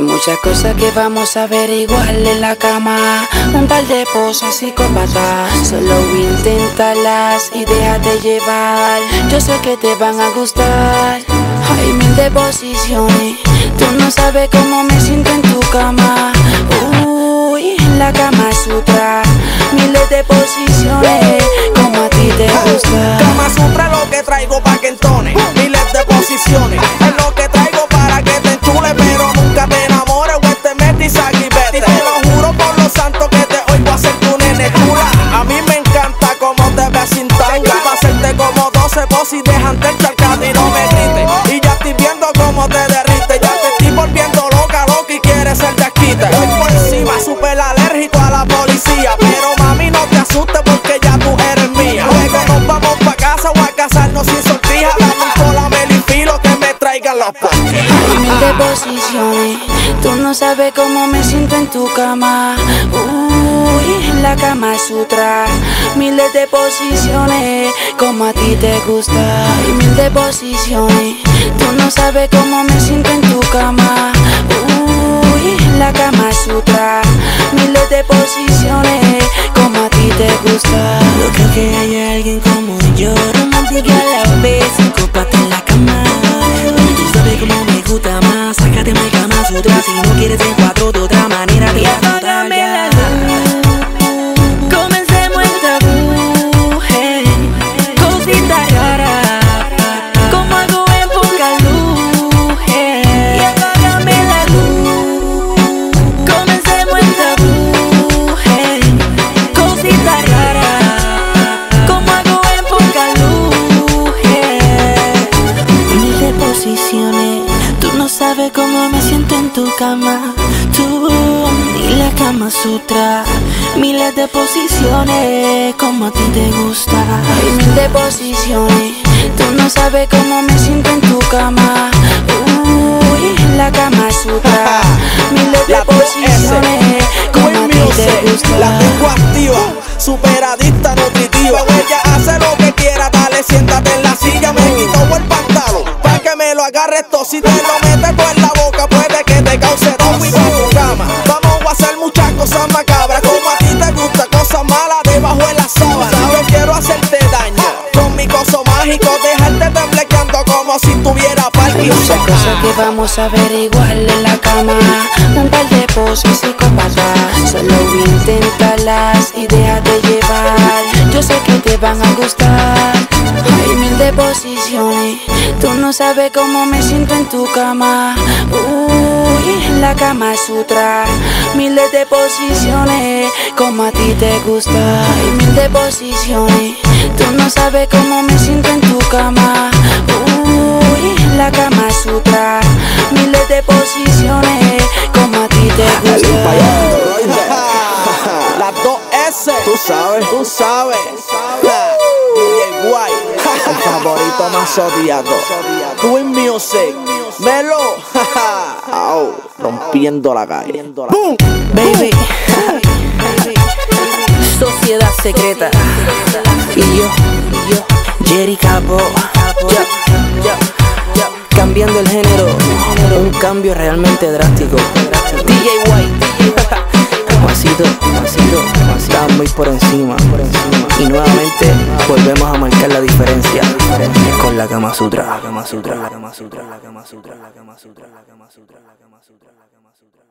muchas cosas que vamos a averiguar en la cama. Un par de poses psicópatas. Solo inténtalas y déjate llevar. Yo sé que te van a gustar. Hay mil de posiciones. Tú no sabes cómo me siento en tu cama. Uy, la cama sutra. Miles de posiciones. Como a ti te gusta. Dejarte el y no me grites. Y ya estoy viendo cómo te derrite. Ya te estoy volviendo loca, loca y quieres ser desquite. Voy por encima, súper alérgico a la policía. Pero mami, no te asustes porque ya tú eres mía. Luego nos vamos pa' casa o a casarnos sin sortija. Dame un cola melifilo que me traigan los mil de posiciones. Tú no sabes cómo me siento en tu cama. Uy, la cama sutra. Miles de posiciones. Como a ti te gusta. Hay mil de posiciones. Tú no sabes cómo me siento en tu cama. Uy, la cama sutra. Miles de posiciones. Como a ti te gusta. No quieres en cuatro de otra manera Te apágame la luz. Comencemos el tabú hey. Cosita tu cama Tú y la cama sutra Miles de posiciones Como a ti te gusta Hay mil de posiciones. Tú no sabes cómo me siento en tu cama. Uy, la cama sutra. Miles de La 2S, posiciones. Como a ti te gusta. la tengo activa, super adicta, nutritiva. Ella hace lo que quiera, dale, siéntate en la silla. Me quito el pantalón, pa' que me lo agarres todo. Si te lo Hay muchas cosas que vamos a averiguar en la cama. Un par de poses psicópatas. Solo inténtalas y déjate llevar. Yo sé que te van a gustar. Hay mil de posiciones. Tú no sabes cómo me siento en tu cama. Uy, la cama sutra. Miles de posiciones. Como a ti te gusta. Hay mil de posiciones. Tú no sabes cómo me siento en tu cama. Las dos S. Tú sabes, tú sabes. DJ White. El favorito más odiado. Queen Music. Melo. Rompiendo la calle. Boom. Baby Sociedad secreta Y yo, y yo Jerry yo. Cambiando el género Un cambio realmente drástico DJ White Pasito, pasito, está muy por encima, por encima. Y nuevamente volvemos a marcar la diferencia con la Kama Sutra, la Kama Sutra, la Kama Sutra, la Kama Sutra, la Kama Sutra, la Kama Sutra, la Kama Sutra, la Kama Sutra, la Kama Sutra.